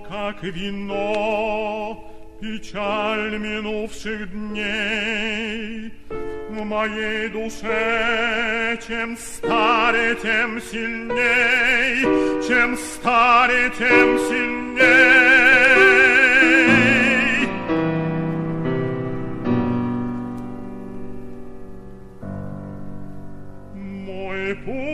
Как вино печаль минувших дней в моей душе, чем старе, тем сильней, чем старе, тем сильней. Мой путь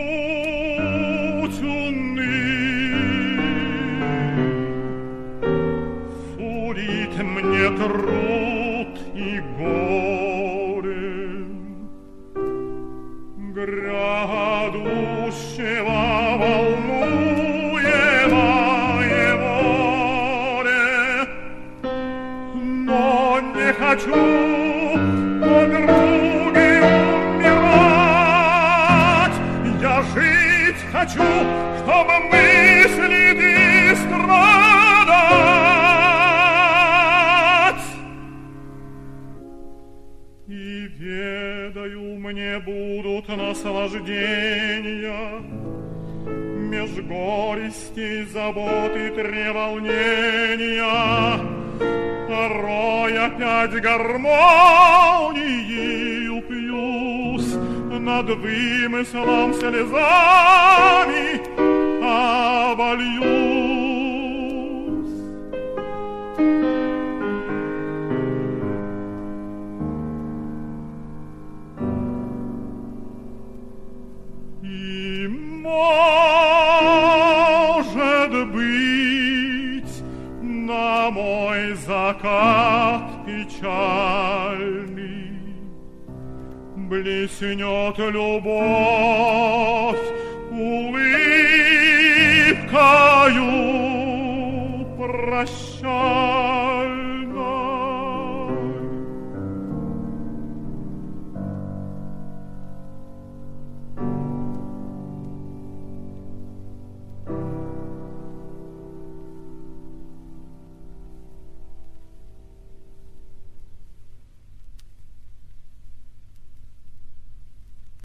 грядущего волнуемое море. Но не хочу подруги умирать, я жить хочу, чтобы мысли страдать. Мне будут наслаждения Меж горестей, забот и треволнения Порой опять гармонией упьюсь Над вымыслом слезами обольюсь. Может быть, на мой закат печальный Блеснет любовь улыбкою прощальной.